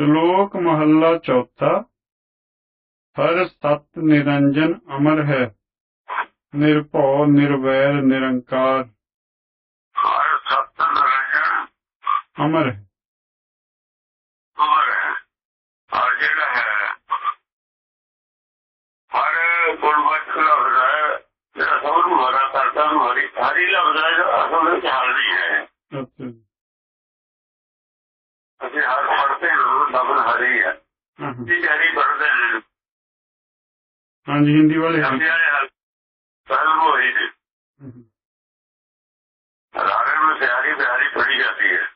ਸ਼ਲੋਕ ਮਹੱਲਾ ਚੌਥਾ ਹਰ ਸਤ ਨਿਰੰਜਨ ਅਮਰ ਹੈ ਨਿਰਭਉ ਨਿਰਵੈਰ ਨਿਰੰਕਾਰ। ਹਰ ਸਤ ਨਿਰੰਜਨ ਅਮਰ ਹੈ। ਅਮਰ ਹੈ। ਔਰ ਜਿਹੜਾ ਹੈ ਹਰ ਗੁਣਵਤ ਲਫ਼ਜ਼ ਹੈ ਜਿਹੜਾ ਸਭ ਨੂੰ ਹਰਾ ਕਰਦਾ ਨੂੰ ਹਰੀ ਹਰੀ ਲਫ਼ਜ਼ ਹੈ ਅਸਲ ਵਿੱਚ ਹਰ ਨਹੀਂ ਹੈ। ਅੱਛਾ ਜੀ। ਅਸੀਂ ਹਰ ਲਫ਼ਜ਼ ਹਰੀ ਹੈ। ਇਹ ਹਰੀ ਪੜਦੇ ਨੇ। ਹਾਂਜੀ ਹਿੰਦੀ ਵਾਲੇ ਪਹਿਲ ਹੋਈ ਨੇ ਰਾਰੇ ਨੂੰ ਸਿਆਰੀ ਬਿਹਾਰੀ ਪੜੀ ਜਾਂਦੀ ਹੈ।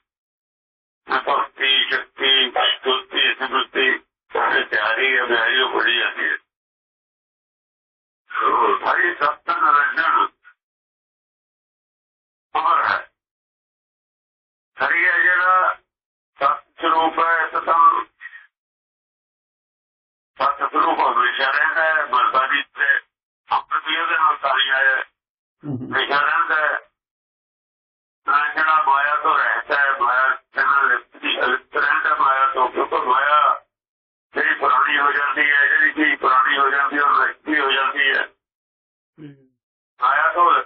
ਭਗਤੀ ਸ਼ਕਤੀ ਸੁਸਤੀ ਸੁਸਤੀ ਸਿਆਰੀ ਬਿਹਾਰੀ ਉਹ ਪੜੀ ਜਾਂਦੀ ਹੈ। ਹਰੀ ਸਤਨ ਰੰਜਨ ਅਮਰ ਹੈ। ਹਰੀ ਹੈ ਜਿਹੜਾ ਸਤ ਸਰੂਪ ਹੈ। ਗੁਰੂ ਹਮੇਸ਼ਾ ਰਹਿੰਦਾ ਹੈ ਮਰਦਾ ਨਹੀਂ ਤੇ ਆਪਣੀ ਉਹਦੇ ਨਾਲ ਸਾਰੀ ਹੈ। ਹਮੇਸ਼ਾ ਰਹਿੰਦਾ ਹੈ। ਜਿਹੜਾ ਮਾਇਆ ਤੋਂ ਰਹਿਤਾ ਹੈ ਮਾਇਆ ਨਾਲ ਲਿਪਤੀ ਰਹਿੰਦਾ ਮਾਇਆ ਤੋਂ ਕਿਉਂਕਿ ਮਾਇਆ ਜਿਹੜੀ ਪੁਰਾਣੀ ਹੋ ਜਾਂਦੀ ਹੈ ਜਿਹੜੀ ਚੀਜ਼ ਪੁਰਾਣੀ ਹੋ ਜਾਂਦੀ ਹੈ ਉਹ ਰਿਸ਼ਤੀ ਹੋ ਜਾਂਦੀ ਹੈ। ਮਾਇਆ ਤੋਂ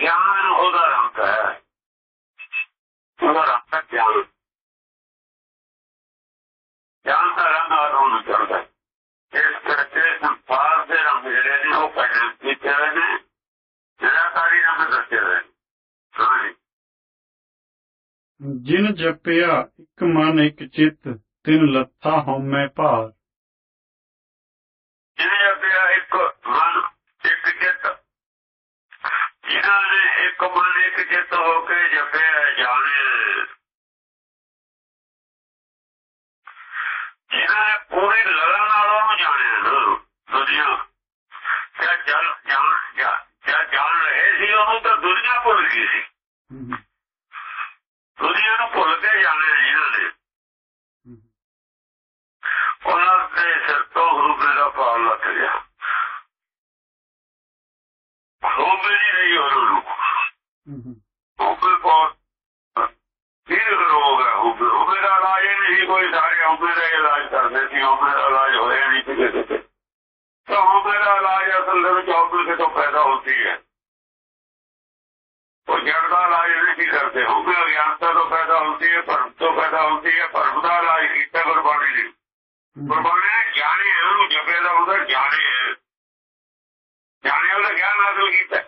ਗਿਆਨ ਉਹਦਾ ਰੰਗ ਹੈ। ਉਹਦਾ ਰੰਗ ਹੈ ਗਿਆਨ। ਗਿਆਨ ਦਾ ਰੰਗ ਆਤਮਾ ਨੂੰ ਚੜਦਾ ਇਸ ਕਰਕੇ ਸੰਸਾਰ ਦੇ ਰੰਗ ਜਿਹੜੇ ਨੇ ਉਹ ਪੈਦਾ ਕੀਤੇ ਹੋਏ ਨੇ ਨਿਰਾਕਾਰੀ ਰੰਗ ਦੱਸੇ ਹੋਏ ਨੇ। ਜਿਨ ਜਪਿਆ ਇੱਕ ਮਨ ਇੱਕ ਚਿੱਤ ਤਿਨ ਲੱਥਾ ਹਉਮੈ ਭਾਰ। ਜਿਹਨੇ ਅੱਗੇ ਇੱਕ ਮਨ ਇੱਕ ਚਿੱਤ ਜਿਨ੍ਹਾਂ ਨੇ ਇੱਕ ਮਨ ਹੋ ਕੇ ਜਪਿਆ ਜਾਣੇ। ਜਿਨ੍ਹਾਂ ਨੇ ਪੂਰੀ ਲਗਨ ਨਾਲ ਉਹਨੂੰ ਜਾਣਿਆ ਨਾ ਦੁਨੀਆ। ਕਿਆ ਜਾਣ ਜਾ- ਕਿਆ ਜਾਣ ਰਹੇ ਸੀ, ਉਹਨੂੰ ਤਾਂ ਦੁਨੀਆ ਭੁੱਲ ਗਈ ਸੀ ਹਮ, ਹਮ। ਦੁਨੀਆ ਨੂੰ ਭੁੱਲ ਕੇ ਜਾਣਿਆ ਜਿਨ੍ਹਾਂ ਨੇ ਹਮ, ਉਹਨਾਂ ਦੇ ਸਿਰ ਤੋਂ ਰੂਪੇ ਦਾ ਭਾਰ ਲੱਗ ਗਿਆ ਰੂਪੇ ਨਹੀਂ ਰਹੀ ਉਹਨਾਂ ਨੂੰ ਹਮ, ਹਮ। ਰੂਪੇ ਬਹੁਤ ਫਿਰ ਰੋਗ ਹੈ ਰੂਪੇ ਰੂਪੇ ਦਾ ਇਲਾਜ ਹੀ ਨਹੀਂ ਸੀ ਕੋਈ ਸਾਰੇ ਰੂਪੇ ਦਾ ਇਲਾਜ ਕਰਦੇ ਸੀ ਰੂਪੇ ਦਾ ਇਲਾਜ ਹੋਇਆ ਨਹੀਂ ਸੀ ਕਿਸੇ ਤੇ ਤਾਂ ਰੂਪੇ ਦਾ ਇਲਾਜ ਅਸਲ ਦੇ ਵਿੱਚ ਰੂਪੇ ਤੋਂ ਪੈਦਾ ਹੁੰਦੀ ਹੈ ਉਹ ਜੜ ਦਾ ਇਲਾਜ ਨਹੀਂ ਸੀ ਕਰਦੇ ਰੂਪੇ ਅਗਿਆਨਤਾ ਤੋਂ ਪੈਦਾ ਹੁੰਦੀ ਹੈ ਭਰਮ ਤੋਂ ਪੈਦਾ ਹੁੰਦੀ ਹੈ ਭਰਮ ਦਾ ਇਲਾਜ ਕੀਤਾ ਗੁਰਬਾਣੀ ਨੇ ਗੁਰਬਾਣੀ ਨੇ ਜਾਣੇ ਉਹਨੂੰ ਜਪੇ ਦਾ ਹੁੰਦਾ ਜਾਣੇ। ਜਾਣੇ ਉਹਦਾ ਗਿਆਨ ਹਾਸਲ ਕੀਤਾ।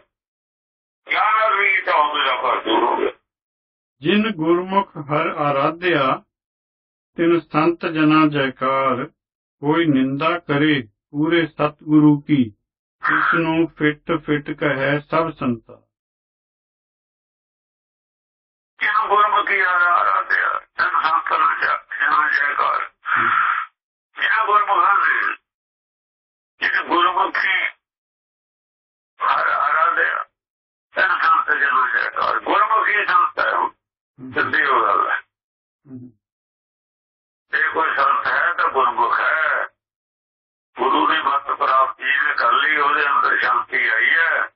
ਗਿਆਨ ਹਾਸਲ ਕੀਤਾ ਉਹਦੇ ਦਾ ਦੂਰ ਹੋ ਗਿਆ। ਜਿਨ ਗੁਰਮੁਖ ਹਰ ਆਰਾਧਿਆ ਤਿਨ ਸੰਤ ਜਨਾ ਜੈਕਾਰ ਕੋਈ ਨਿੰਦਾ ਕਰੇ ਪੂਰੇ ਸਤਿਗੁਰੂ ਕੀ ਇਸ ਨੂੰ ਫਿੱਟ ਫਿੱਟ ਕਹੈ ਸਭ ਸੰਤਾ ਜਿਹਨੂੰ ਗੁਰਮੁਖੀ ਆਰਾਧਿਆ ਤਨ ਸੰਤਨ ਜਨਾ ਜੈਕਾਰ ਜਿਹਨਾਂ ਗੁਰਮੁਖਾਂ ਨੇ ਗੁਰਮੁਖੀ ਹਰ ਆਰਾਧਿਆ ਤਨ ਸੰਤ ਜਨਾ ਜੈਕਾਰ ਗੁਰਮੁਖੀ ਸੰਤ ਹੈ ਉਹ। ਹਮ, ਸਿੱਧੀ ਉਹ ਗੱਲ ਹੈ ਹਮ, ਜੇ ਕੋਈ ਸੰਤ ਹੈ ਤਾਂ ਗੁਰਮੁਖ ਹੈ ਗੁਰੂ ਦੀ ਮੱਤ ਪ੍ਰਾਪਤੀ ਨੇ ਕਰ ਲਈ ਉਹਦੇ ਅੰਦਰ ਸ਼ਾਂਤੀ ਆਈ ਹੈ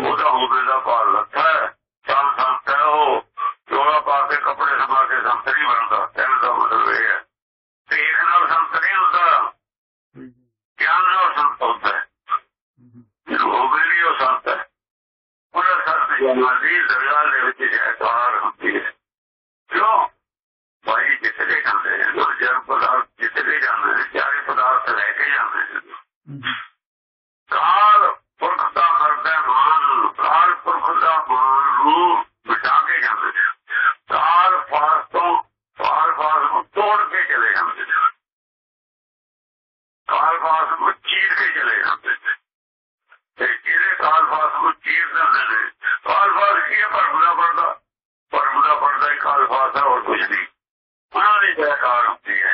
ਉਹਦਾ ਹੋਵੇ ਦਾ ਭਾਰ ਲੱਥਾ ਹੈ ਤਾਂ ਸੰਤ ਹੈ ਉਹ ਦਰਗਾਹ ਦੇ ਵਿੱਚ ਜੈਕਾਰ ਹੁੰਦੀ ਹੈ ਕਿਉਂ ਭਾਈ ਜਿੱਥੇ ਜਾਂਦੇ ਨੇ ਜੋ ਜਨ ਪਦਾਰਥ ਜਿੱਥੇ ਜਾਂਦੇ ਨੇ ਚਾਰੇ ਪਦਾਰਥ ਲੈ ਕੇ ਜਾਂਦੇ ਨੇ ਕਾਲ ਪੁਰਖ ਦਾ ਕਰਦਾ ਮਾਨ ਕਾਲ ਪੁਰਖ ਦਾ ਮਾਨ ਨੂੰ ਮਿਟਾ ਕੇ ਜਾਂਦੇ ਨੇ ਕਾਲ ਫਾਸ ਤੋਂ ਕਾਲ ਫਾਸ ਨੂੰ ਤੋੜ ਕੇ ਚਲੇ ਜਾਂਦੇ ਨੇ ਕਾਲ ਫਾਸ ਨੂੰ ਚੀਰ ਕੇ ਚਲੇ ਜਾਂਦੇ ਨੇ ਤੇ ਜਿਹੜੇ ਕਾਲ ਫਾਸ ਨੂੰ ਚੀਰ ਦਿੰਦੇ ਨੇ ਕਾਲ ਫਾਸ ਕੀ ਹੈ ਪਰਮ ਦਾ ਪਰਦਾ ਪਰਮ ਦਾ ਪਰਦਾ ਹੀ ਕਾਲ ਫਾਸ ਹੈ ਹੋਰ ਕੁਝ ਨਹੀਂ ਉਹਨਾਂ ਦੀ ਜੈਕਾਰ ਹੁੰਦੀ ਹੈ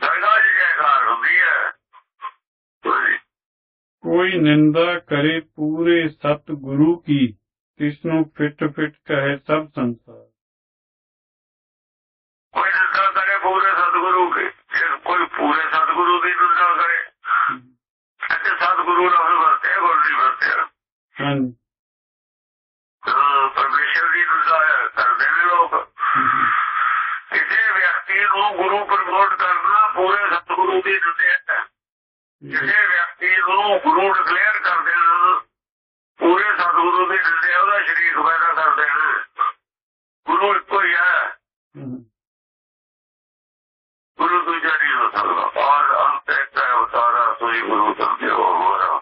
ਦਰਗਾਹ ਦੀ ਜੈਕਾਰ ਹੁੰਦੀ ਹੈ ਹਾਂਜੀ। ਕੋਈ ਨਿੰਦਾ ਕਰੇ ਪੂਰੇ ਸਤ ਗੁਰੂ ਕੀ ਫਿੱਟ ਫਿੱਟ ਕਹੇ ਸਭ ਸੰਸਾਰ। ਕੋਈ ਨਿੰਦਾ ਕਰੇ ਪੂਰੇ ਸਤਿਗੁਰੂ ਕੀ ਕੋਈ ਪੂਰੇ ਸਤਿਗੁਰੂ ਦੀ ਨਿੰਦਾ ਕਰੇ। ਅਤੇ ਸਤਿਗੁਰੂ ਨਾਲ ਵਰਤੇ ਗੁਰੂ ਨਹੀਂ ਵਰਤਿਆ। ਹਾਂਜੀ। ਹਾਂ, ਪਰਮੇਸ਼ਰ ਦੀ ਨਿੰਦਾ ਕਰਦੇ ਨੇ ਲੋਕ। ਕਿਸੇ ਵਿਅਕਤੀ ਨੂੰ ਗੁਰੂ ਪ੍ਰਮੋਟ ਕਰਨਾ ਪੂਰੇ ਸਤਿਗੁਰੂ ਦੀ ਨਿੰਦਾ ਹੈ। ਕਿਸੇ ਵਿਅਕਤੀ ਨੂੰ ਗੁਰੂ ਡਿਕਲੇਅਰ ਕਰਦੇ ਨਿੰਦਾ ਉਹਦਾ ਸ਼ਰੀਕ ਪੈਦਾ ਕਰਦੇ ਨੇ। ਗੁਰੂ ਇੱਕੋ ਹੀ ਗੁਰੂ ਦੂਜਾ ਨਹੀਂ ਹੋ ਸਕਦਾ। ਔਰ ਅੰਤ ਇੱਕ ਹੈ ਉਤਾਰਾ ਸੋਈ ਗੁਰੂ ਸਮਝੋ ਹੋਰਾ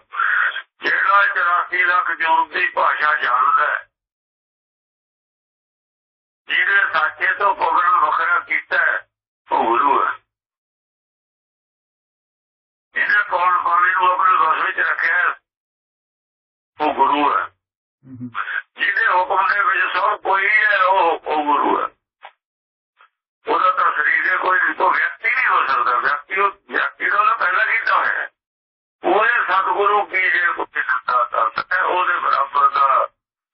ਜਿਹੜਾ 84 ਲੱਖ ਜੂਨ ਦੀ ਭਾਸ਼ਾ ਜਾਣਦਾ ਹੈ, ਜਿਹਨੇ ਸਾਚੇ ਤੋਂ ਪਗਣਾ ਵੱਖਰਾ ਕੀਤਾ ਹੈ, ਉਹ ਗੁਰੂ ਹੈ ਜਿਹਨੇ ਕੌਣ ਪਾਣੀ ਨੂੰ ਆਪਣੇ ਵਸ ਵਿੱਚ ਰੱਖਿਆ ਹੈ, ਉਹ ਗੁਰੂ ਹੈ ਹਮ, ਜਿਹਦੇ ਹੁਕਮ ਦੇ ਵਿੱਚ ਸਭ ਕੋਈ ਹੈ ਉਹ ਉਹ ਗੁਰੂ ਹੈ ਉਹਦਾ ਤਾਂ ਸਰੀਰ ਹੈ ਕੋਈ ਨਹੀਂ ਤੋਂ ਵਿਅਕਤੀ ਨਹੀਂ ਹੋ ਸਕਦਾ ਵਿਅਕਤੀ ਉਹ ਵਿਅਕਤੀ ਦਾ ਉਹਨੇ ਪਹਿਲਾਂ ਕੀਤਾ ਹੋਇਆ ਹੈ ਉਹਦੇ ਸਤਿਗੁਰੂ ਕੀ ਜੇ ਕੋਈ ਦਿੱਤਾ ਕਰ ਸਕਦਾ ਉਹਦੇ ਬਰਾਬਰ ਦਾ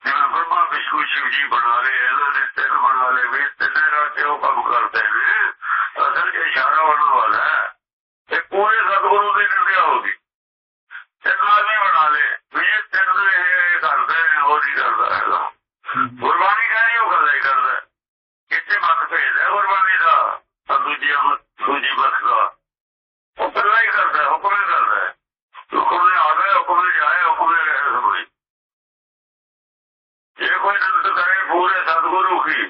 ਜਿਵੇਂ ਬ੍ਰਹਮਾ ਵਿਸ਼ਨੂੰ ਸ਼ਿਵ ਜੀ ਬਣਾ ਲਏ ਇਹਨਾਂ ਨੇ ਤਿੰਨ ਬਣਾ ਲਏ ਵੀ ਤਿੰਨੇ ਰਾਤੇ ਉਹ ਕੰਮ ਕਰਦੇ ਨੇ ਅਸਲ 'ਚ ਇਸ਼ਾਰਾ ਉਹਨਾਂ ਵਾਲਾ ਹੈ ਤੇ ਪੂਰੇ ਸਤਿਗੁਰੂ ਦੀ ਨਿਰਦਿਆ ਹੋਗੀ ਤਿੰਨ ਆਦਮੀ ਬਣਾ ਲਏ ਵੀ ਇਹ ਤਿੰਨ ਇਹ ਕਰਦੇ ਨੇ ਉਹ ਨਹੀਂ ਕਰਦਾ ਗੁਰਬਾਣੀ ਕਹਿੰਦੀ ਉਹ ਗੱਲਾਂ ਹੀ ਕਰਦਾ ਹੈ। ਮਤ ਭੇਜਦਾ ਗੁਰਬਾਣੀ ਦਾ, ਤਾਂ ਦੂਜੀ ਦੂਜੀ ਮਤ ਦਾ। ਉਹ ਪਹਿਲਾਂ ਹੀ ਕਰਦਾ ਹੁਕਮ ਹੀ ਕਰਦਾ ਹੁਕਮ ਨੇ ਆਵੇ ਹੁਕਮ ਨੇ ਜਾਏ, ਹੁਕਮ ਨੇ ਰਹੇ ਸਭੀ ਜੇ ਕੋਈ ਨਿੰਦ ਕਰੇ ਪੂਰੇ ਸਤਿਗੁਰੂ ਕੀ।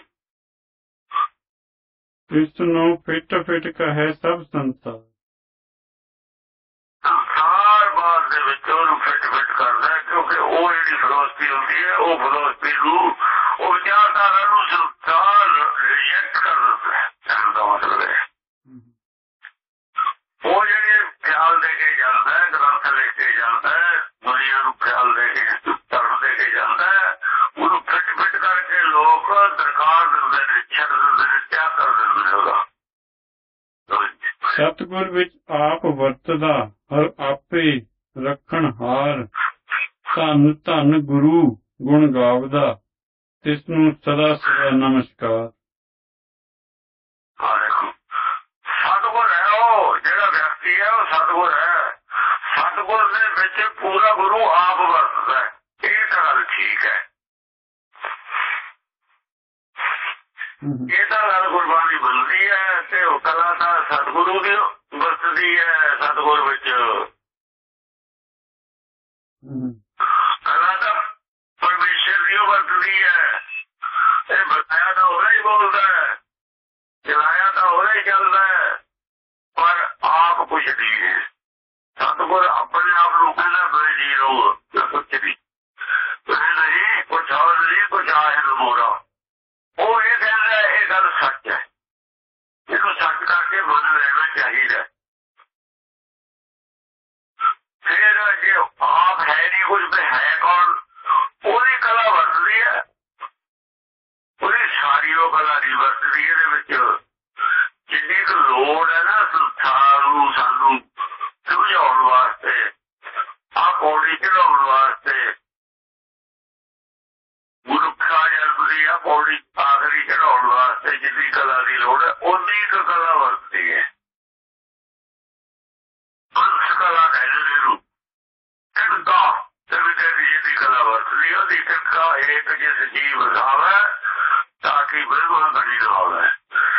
ਤਿਸ ਫਿੱਟ ਫਿੱਟ ਕਹੇ ਸਭ ਸੰਤਾਂ ਸੰਸਾਰ ਬਾਦ ਦੇ ਵਿੱਚ ਉਹਨੂੰ ਫਿੱਟ ਫਿੱਟ ਕਰਦਾ ਹੈ, ਕਿਉਂਕਿ ਉਹ ਜਿਹੜੀ ਫਿਲਾਸਫੀ ਹੁੰਦੀ ਹੈ ਉਹ ਫਿਲਾਸਫੀ ਨੂੰ ਉਹ ਵਿਚਾਰਧਾਰਾ ਨੂੰ ਸੰਸਾਰ ਰਿਜੈਕਟ ਕਰ ਦਿੰਦਾ ਹੈ ਕਹਿਣ ਦਾ ਮਤਲਬ ਹੈ ਹਮ, ਉਹ ਜਿਹੜੇ ਖਿਆਲ ਦੇ ਕੇ ਜਾਂਦਾ ਹੈ ਗ੍ਰੰਥ ਲਿਖ ਕੇ ਜਾਂਦਾ ਹੈ ਦੁਨੀਆ ਨੂੰ ਖਿਆਲ ਦੇ ਕੇ ਧਰਮ ਦੇ ਕੇ ਜਾਂਦਾ ਹੈ ਉਹਨੂੰ ਫਿੱਟ ਫਿੱਟ ਕਰਕੇ ਲੋਕ ਦਰਕਾਰ ਦਿੰਦੇ ਨੇ ਛੱਡ ਦਿੰਦੇ ਨੇ ਕਿਆ ਕਰ ਦਿੰਦੇ ਨੇ ਉਹਦਾ ਸਤਿਗੁਰ ਵਿੱਚ ਆਪ ਵਰਤਦਾ ਹਰ ਆਪੇ ਰੱਖਣ ਹਾਰ। ਧੰਨ ਧੰਨ ਗੁਰੂ ਗੁਣ ਗਾਵਦਾ ਤਿਸ ਨੂੰ ਸਦਾ ਸਦਾ ਨਮਸਕਾਰ। ਸਤਿਗੁਰ ਹੈ ਉਹ ਜਿਹੜਾ ਵਿਅਕਤੀ ਹੈ ਉਹ ਸਤਿਗੁਰ ਹੈ। ਸਤਿਗੁਰ ਦੇ ਵਿੱਚ ਪੂਰਾ ਗੁਰੂ ਆਪ ਵਰਤਦਾ ਹੈ। ਇਹ ਤਾਂ ਗੱਲ ਠੀਕ ਹੈ। ਹਮ, ਇਹ ਤਾਂ ਗੱਲ ਗੁਰਬਾਣੀ ਬੋਲਦੀ ਹੈ ਤੇ ਉਹ ਕਲਾ ਤਾਂ ਸਤਿਗੁਰੂ ਦੀ ਵਰਤਦੀ ਹੈ ਸਤਿਗੁਰ ਵਿੱਚ ਹਮ, ਕਲਾ ਤਾਂ ਪਰਮੇਸ਼ਰ ਦੀ ਓ ਵਰਤਦੀ ਹੈ ਇਹ ਬਤਾਇਆ ਤਾਂ ਉਹਦਾ ਹੀ ਬੋਲਦਾ ਹੈ ਚਲਾਇਆ ਤਾਂ ਉਹਦਾ ਹੀ ਚੱਲਦਾ ਹੈ ਪਰ ਆਪ ਕੁਛ ਨਹੀਂ ਹੈ। ਸਤਿਗੁਰ ਆਪਣੇ ਆਪ ਨੂੰ ਕਹਿੰਦਾ ਮੈਂ ਜੀ ਰਹੂੰ ਕੁਛ ਨਹੀਂ ਨਹੀਂ, ਕੁਛ ਹੋਰ ਨਹੀਂ, ਕੁਛ ਆਏ ਮੋਰਾ ਉਹ ਇਹ ਕਹਿੰਦਾ, ਇਹ ਗੱਲ ਸੱਚ ਹੈ। ਇਹਨੂੰ ਸੱਚ ਕਰਕੇ ਮੰਨ ਲੈਣਾ ਚਾਹੀਦਾ ਫਿਰ ਜੇ ਆਪ ਹੈ ਨਹੀਂ ਕੁਝ ਤੇ ਹੈ ਕੌਣ? ਉਹਦੀ ਕਲਾ ਵਰਤਦੀ ਹੈ। ਉਹਦੀ ਸਾਰੀ ਉਹ ਕਲਾ ਨਹੀਂ ਵਰਤਦੀ, ਇਹਦੇ ਵਿੱਚ ਲੋੜ ਹੈ ਨਾ ਸੰਸਾਰ ਨੂੰ ਸਾਨੂੰ ਸਮਝਾਉਣ ਵਾਸਤੇ ਆ ਪੌੜੀ ਚੜਾਉਣ ਵਾਸਤੇ। ਮਨੁੱਖਾ ਜਨਮ ਦੀ ਆ ਪੌੜੀ ਆਖਰੀ ਚੜਾਉਣ ਵਾਸਤੇ ਜਿੰਨੀ ਕਲਾ ਦੀ ਲੋੜ ਹੈ ਉਨੀ ਕੁ ਕਲਾ ਵਰਤਦੀ ਹੈ। ਅੰਸ਼ ਕਲਾ ਕਹਿੰਦੇ ਨੇ ਇਹਨੂੰ। ਕਿਰਕਾ ਤੇ ਵੀ ਕਹਿੰਦੀ ਜਿੰਨੀ ਕਲਾ ਵਰਤਦੀ ਹੈ, ਉਹਦੀ ਕਿਰਕਾ ਇੱਕ ਜਿਸ ਜੀਵ ਖਾਵੇ ਤਾਂ ਕਿ ਬਿਲਕੁਲ ਗਣੀ ਨਾ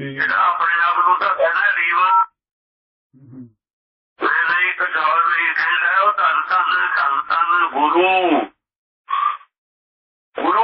ਜਿਹੜਾ ਆਪਣੇ ਆਪ ਨੂੰ ਤਾਂ ਕਹਿੰਦਾ ਰੀਵ। ਇਹ ਕਹਿੰਦਾ ਉਹ ਤਾਂ ਤਾਂ ਗੁਰੂ। ਗੁਰੂ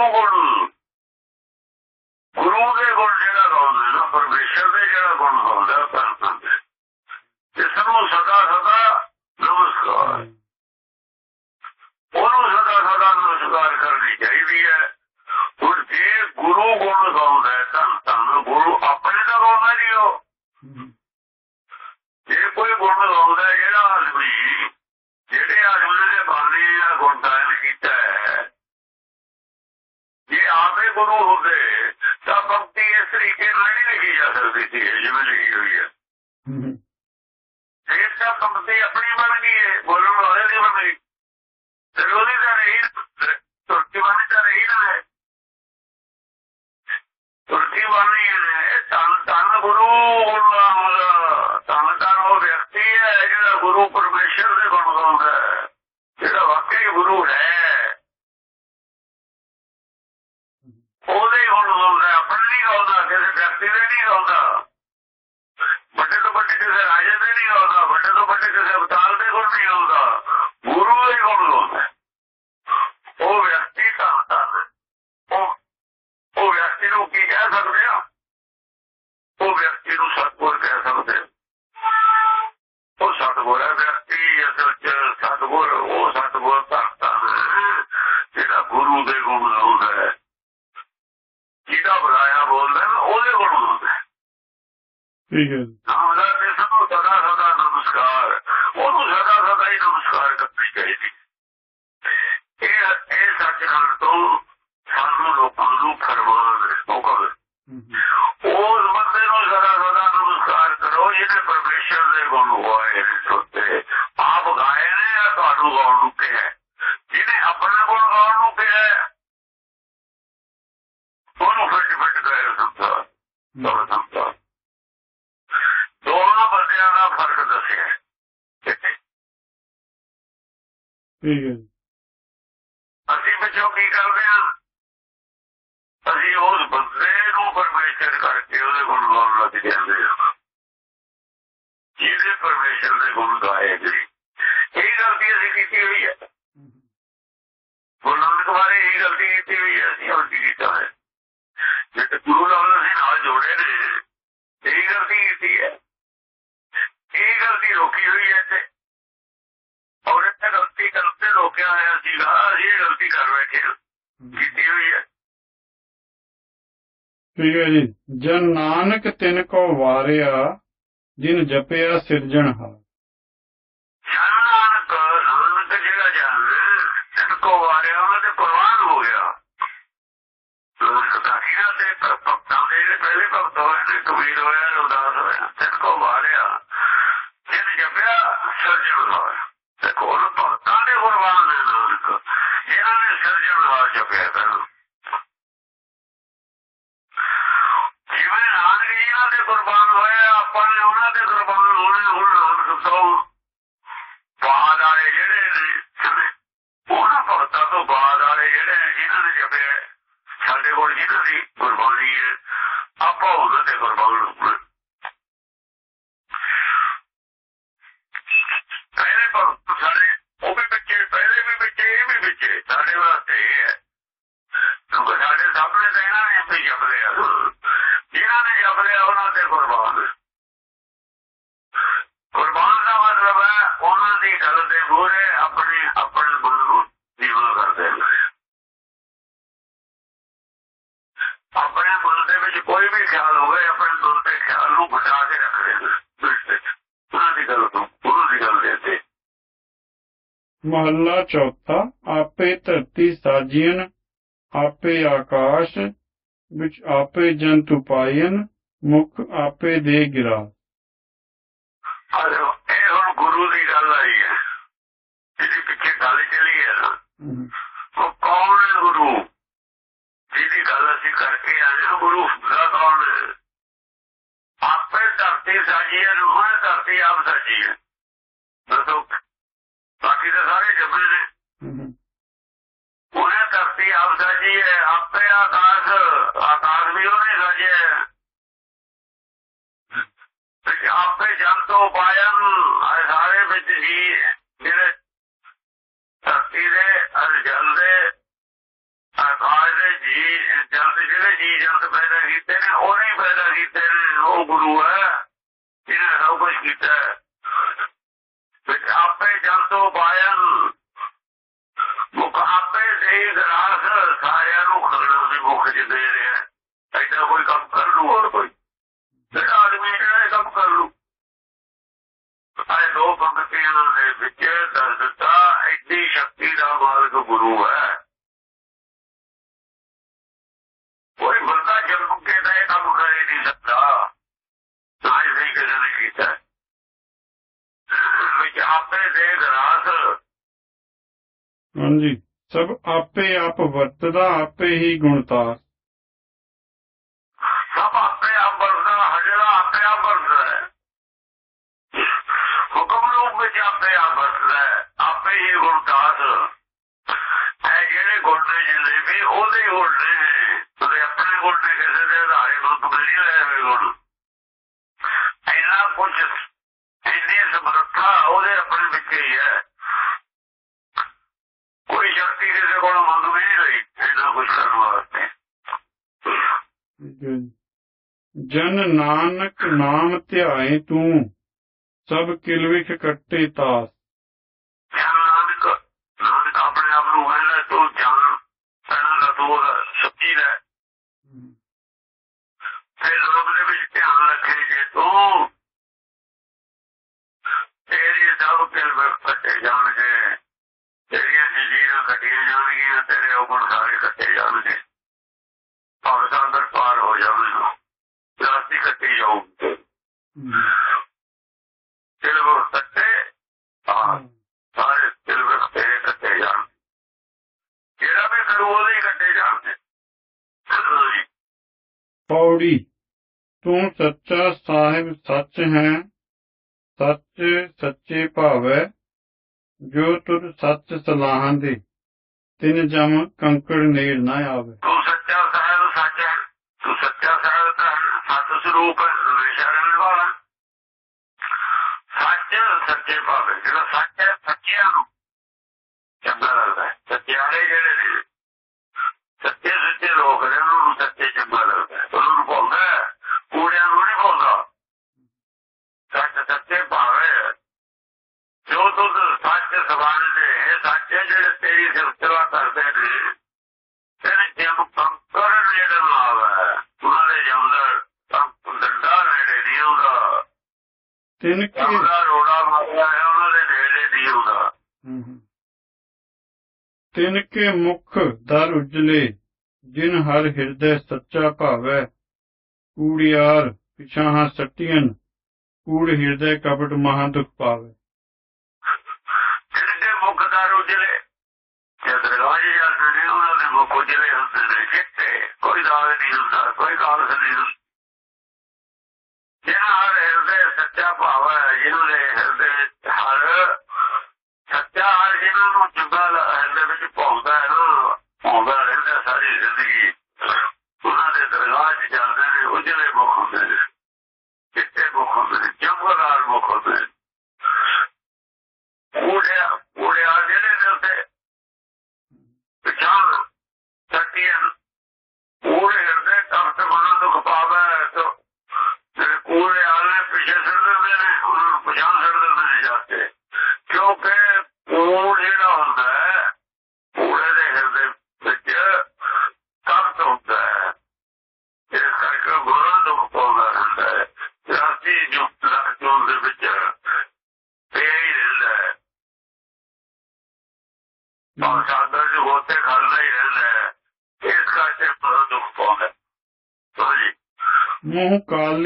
Vegan ਠੀਕ ਹੈ ਅਸੀਂ ਵਿੱਚੋਂ ਕੀ ਕਰਦੇ ਹਾਂ? ਅਸੀਂ ਉਸ ਬੰਦੇ ਨੂੰ ਪਰਮੇਸ਼ਰ ਕਰਕੇ ਉਹਦੇ ਗੁਣ ਗਾਉਣ ਲੱਗ ਜਾਂਦੇ ਹਾਂ। ਜਿਹਦੇ ਪਰਮੇਸ਼ਰ ਦੇ ਗੁਣ ਗਾਏ ਜੀ। ਇਹ ਗਲਤੀ ਅਸੀਂ ਕੀਤੀ ਹੋਈ ਹੈ। ਗੁਰੂ ਨਾਨਕ ਬਾਰੇ ਇਹ ਗਲਤੀ ਕੀਤੀ ਹੋਈ ਹੈ, ਅਸੀਂ ਉਲਟੀ ਕੀਤਾ ਹੈ? ਜਿਹੜੇ ਗੁਰੂ ਨਾਨਕ ਦੇ ਨਾਲ ਜੋੜੇ ਨੇ, ਇਹ ਗਲਤੀ ਕੀਤੀ ਹੈ। ਇਹ ਗਲਤੀ ਰੋਕੀ ਹੋਈ ਹੈ ਤੇ ਔਰ ਇਹ ਗਲਤੀ ਕਰਕੇ ਰੋਕਿਆ ਹੋਇਆ ਸੀਗਾ। ਗਲਤੀ ਕਰ ਜੀ। ਜਨ ਨਾਨਕ ਤਿਨ ਕੋ ਵਾਰਿਆ ਜਿਨ ਜਪਿਆ ਸਿਰਜਣ ਸਿਰਜਣਹਾਰ ਖੋਲ ਭਗਤਾਂ ਨੇ ਗੁਰਬਾਨ ਦੇ ਨਾਨਕ ਇਹਨਾਂ ਨੇ ਸਿਰਜਣਹਾਰ ਜਪਿਆ ਕਰਨਾ। ਜਿਵੇਂ ਨਾਨਕ ਜੀ ਨਾਲ ਦੇ ਗੁਰਬਾਨ ਹੋਏ, ਆਪਾਂ ਨੇ ਉਹਨਾਂ ਦੇ ਗੁਰਬਾਨ ਹੋਣੇ, ਹੁਣ ਨਾਨਕ ਤੋਂ ਉਹਦੇ ਖਿਆਲ ਨੂੰ ਬਚਾ ਕੇ ਰੱਖਦੇ ਨੇ ਉਹਨਾਂ ਦੀ ਗੱਲ ਤੋਂ ਉਹਨਾਂ ਦੀ ਗੱਲ ਦੇ ਤੇ ਮਹਲਾ ਚੌਥਾ, ਆਪੇ ਧਰਤੀ ਸਾਜੀਨ, ਆਪੇ ਆਕਾਸ਼, ਵਿੱਚ ਆਪੇ ਜੰਤੂ ਪਾਇਨ, ਮੁਖ ਆਪੇ ਦੇ ਗਿਰਾ ਹੈ ਦੱਸੋ ਬਾਕੀ ਤਾਂ ਸਾਰੇ ਜੰਮੇ ਨੇ। ਉਹਨੇ ਧਰਤੀ ਆਪ ਸਾਜੀ ਹੈ ਆਪੇ ਆਕਾਸ਼ ਆਕਾਸ਼ ਵੀ ਉਹਨੇ ਸਾਜਿਆ ਹੈ। ਤੇ ਆਪੇ ਜਲ ਤੋਂ ਪਾਇਨ ਆਏ ਸਾਰੇ ਵਿੱਚ ਜੀ ਜਿਹੜੇ ਧਰਤੀ ਦੇ ਅਰ ਜਲ ਦੇ ਆਕਾਸ਼ ਦੇ ਜੀ ਜਲ ਦੇ ਜਿਹੜੇ ਜੀ ਜੰਤ ਪੈਦਾ ਕੀਤੇ ਨੇ ਉਹਨੇ ਪੈਦਾ ਕੀਤੇ ਨੇ। ਉਹ ਗੁਰੂ ਹੈ ਜਿਹਨੇ ਸਭ ਕੁਝ ਕੀਤਾ ਹੈ। ਵਿੱਚ ਆਪੇ ਜਲ ਤੋਂ ਮੁਖ ਆਪੇ ਦੇ ਗਰਾਸ ਸਾਰਿਆਂ ਨੂੰ ਖੜਨ ਦੀ ਮੁਖ ਚ ਦੇ ਰਿਹਾ। ਐਡਾ ਕੋਈ ਕੰਮ ਕਰ ਲੂ ਹੋਰ ਕੋਈ? ਜਿਹੜਾ ਆਦਮੀ ਜਿਹੜਾ ਕੰਮ ਕਰ ਲੂ ਆਏ ਦੋ ਪੰਕਤੀਆਂ ਦੇ ਵਿੱਚ ਦੱਸ ਦਿੱਤਾ, ਐਡੀ ਸ਼ਕਤੀ ਦਾ ਮਾਲਕ ਗੁਰੂ ਹੈ। ਹਾਂਜੀ। ਸਭ ਆਪੇ ਆਪ ਵਰਤਦਾ, ਆਪੇ ਹੀ ਗੁਣਤਾਰ ਸਭ ਆਪੇ ਆਪ ਵਰਤਦਾ ਹਜਰਾ ਆਪੇ ਆਪ ਵਰਤਦਾ ਹੁਕਮ ਰੂਪ ਵਿੱਚ ਆਪੇ ਆਪ ਵਰਤਦਾ ਆਪੇ ਹੀ ਗੁਣਦਾਸ ਹੈ ਜਿਹੜੇ ਗੁਣ ਨੇ ਜਿਹੜੇ ਵੀ, ਉਹਦੇ ਗੁਣ ਨੇ। ਉਹਦੇ ਆਪਣੇ ਗੁਣ ਨੇ ਕਿਸੇ ਦੇ ਆਧਾਰੇ ਨੂੰ ਨਹੀਂ ਲੈ ਹੋਏ ਗੁਣ। ਇੰਨਾ ਕੁਝ, ਇੰਨੀ ਸਮਰੱਥਾ ਉਹਦੇ ਆਪਣੇ ਵਿੱਚ ਹੀ ਹੈ ਕੋਈ ਸ਼ਕਤੀ ਕਿਸੇ ਕੋਲ ਮੰਗ ਵੀ ਨਹੀਂ ਰਹੀ ਇੰਨਾ ਕੁਝ ਕਰਨ ਵਾਸਤੇ ਠੀਕ ਹੈ ਜੀ। ਜਨ ਨਾਨਕ ਨਾਮ ਧਿਆਏ ਤੂੰ ਸਭ ਕਿਲਵਿਖ ਕੱਟੇ ਤਾਸ ਧਿਆਨ ਨਾਨਕ ਨਾਨਕ ਆਪਣੇ ਆਪ ਨੂੰ ਕਹਿੰਦਾ ਤੂੰ ਜਾਣ ਪਹਿਲਾਂ ਤਾਂ ਤੂੰ ਉਹਦਾ ਸੱਚੀ ਰਹਿ ਫਿਰ ਲੋਕ ਦੇ ਵਿੱਚ ਧਿਆਨ ਰੱਖੇ ਜੇ ਤੂੰ ਤੇਰੀ ਸਭ ਕਿਲ ਕੱਟੇ ਜਾਣਗੇ ਤੇਰੀਆਂ ਜੀਰਾਂ ਕੱਟੀਆਂ ਜਾਣਗੀਆਂ ਤੇਰੇ ਉਪਰ ਸਾਰੇ ਕੱਟੇ ਜਾਣਗੇ ਭਾਵੇਂ ਤਾਂ ਅੰਦਰ ਪਾਰ ਹੋ ਜਾਵੇ ਰਾਸਤੀ ਕੱਟੀ ਜਾਊਗੀ ਕਿਲ ਕੱਟੇ ਆ ਸਾਰੇ ਦਿਲ ਵਿੱਚ ਤੇਰੇ ਕੱਟੇ ਜਾਣ ਜਿਹੜਾ ਵੀ ਕਰੂ ਉਹਦੇ ਹੀ ਕੱਟੇ ਜਾਣਗੇ ਹਾਂਜੀ। ਪੌੜੀ ਤੂੰ ਸੱਚਾ ਸਾਹਿਬ ਸੱਚ ਹੈ, ਸੱਚ ਸੱਚੇ ਭਾਵੈ, ਜੋ ਤੁਰ ਸੱਚ ਸਲਾਹਾਂ ਦੇ। ਤਿਨ ਜਮ ਕੰਕੜ ਨੇੜ ਨਾ ਆਵੇ। ਤੂੰ ਸੱਚਾ ਸਾਹਿਬ ਸੱਚ ਹੈ, ਤੂੰ ਸੱਚਾ ਸਾਹਿਬ ਦਾ ਸੱਚ ਸਰੂਪ ਹੈ ਵਾਲਾ। ਸੱਚ ਸੱਚੇ ਭਾਵੇਂ, ਜਿਹੜਾ ਸੱਚ ਹੈ, ਸੱਚਿਆਂ ਨੂੰ ਚੰਗਾ ਲੱਗਦਾ ਸੱਚਿਆਰੇ ਜਿਹੜੇ ਨੇ ਸੱਚੇ ਸੱਚੇ ਲੋਕ ਨੇ ਉਹਨਾਂ ਨੂੰ ਸੱਚੇ ਚੰਗਾ ਲੱਗਦਾ ਹੈ ਉਹਨਾਂ ਨੂੰ ਬੋਲਦਾ ਹੈ, ਕੂੜਿਆਂ ਨੂੰ ਨਹੀਂ ਬੋਲਦਾ ਸੱਚ ਸੱਚੇ ਭਾਵੇਂ ਜੋ ਤੁਧ ਸੱਚ ਸਵਾਲ ਦੇ ਇਹ ਸੱਚ ਹੈ ਜਿਹੜੇ ਤੇਰੀ ਸਿਫਤਵਾ ਕਰਦੇ ਨੇ ਤੇਰੇ ਜਮ ਕੰਕਰ ਨੇੜੇ ਨਾ ਆਵੇ ਉਹਨਾਂ ਦੇ ਜਮਦਾ ਡੰਡਾ ਨੇੜੇ ਨਹੀਂ ਆਉਂਦਾ ਤਿਨ ਕੇ ਜਮਦਾ ਰੋੜਾ ਮਾਰਿਆ ਹੈ ਉਹਨਾਂ ਦੇ ਨੇੜੇ ਨਹੀਂ ਆਉਂਦਾ ਹਮ। ਤਿਨ ਕੇ ਮੁਖ ਦਰ ਉਜਲੇ, ਜਿਨ ਹਰ ਹਿਰਦੈ ਸੱਚਾ ਭਾਵੈ। ਕੂੜਿਆਰ ਪਿਛਾਹਾਂ ਸੱਟੀਆਂ ਕੂੜ ਹਿਰਦੈ ਕਪਟ ਮਹਾ ਦੁਖ ਪਾਵੇ। ਜਿਹੜੇ ਮੁੱਖ ਦਾਰੂ ਜਿਹੜੇ ਜੇ ਦਰਗਾਹ ਜਾਂਦੇ ਨੇ, ਉਹਨਾਂ ਦੇ ਮੁਖ ਉਜਲੇ ਹੁੰਦੇ ਨੇ, ਚਿੱਟੇ, ਕੋਈ ਦਾਗ ਨਹੀਂ ਹੁੰਦਾ, ਕੋਈ ਕਾਲਸ ਨਹੀਂ ਹੁੰਦਾ। ਜਿਨ ਹਰ ਹਿਰਦੇ ਸੱਚਾ ਭਾਵ ਹੈ ਜਿਹਨਾਂ ਦੇ ਹਿਰਦੇ ਹਰ ਸੱਚਾ ਹਰ ਜਿਹਨਾਂ ਨੂੰ ਚੰਗਾ ਲ- ਵਿੱਚ ਪਾਉਂਦਾ ਹੈ ਨਾ ਪਾਉਂਦਾ ਰਹਿੰਦਾ ਸਾਰੀ ਜ਼ਿੰਦਗੀ। ਉਹਨਾਂ ਦੇ ਦਰਗਾਹ 'ਚ ਜਾਂਦੇ ਨੇ, ਉਜਲੇ ਮੁੱਖ ਹੁੰਦੇ ਨੇ, ਚਿੱਟੇ ਮੁੱਖ ਹੁੰਦੇ ਨੇ ਚਮਕਦਾਰ ਮੁੱਖ ਹੁੰਦੇ ਨੇ। ਕੂੜਿਆ ਕੂੜਿਆ ਜਿਹੜੇ ਦੇ ਉੱਤੇ ਪਛਾਣ ਸੱਟੀਆਂ ਕੂੜੇ ਹਿਰਦੇ ਤਖਤ ਮਨ ਦੁਖ ਪਾਵੇ ਤੋ ਜਿਹੜੇ ਕੂੜੇ ਆਲੇ ਪਿੱਛੇ ਸਿਰ ਦਿੰਦੇ ਨੇ, ਉਹਨਾਂ ਨੂੰ ਪਛਾਣ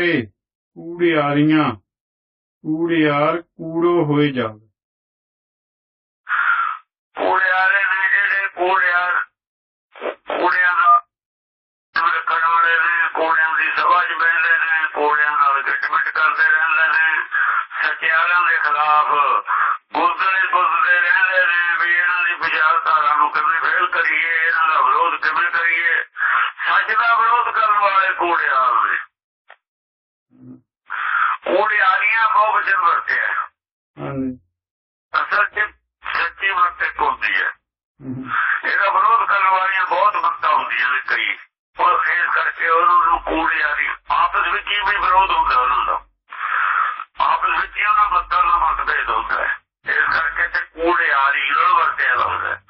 ਕੂੜੇ ਕੂੜਿਆਰੀਆਂ ਕੂੜਿਆਰ ਕੂੜੋ ਹੋਏ ਜਾਵੇ। ਕੂੜਿਆਰੇ ਦਾ ਰੱਖਣ ਦੀ ਸਭਾ 'ਚ ਬੈਠਦੇ ਨੇ ਨਾਲ ਗੱਟਮਟ ਕਰਦੇ ਰਹਿੰਦੇ ਨੇ ਸੱਚਿਆਰਾਂ ਦੇ ਖਿਲਾਫ Londra.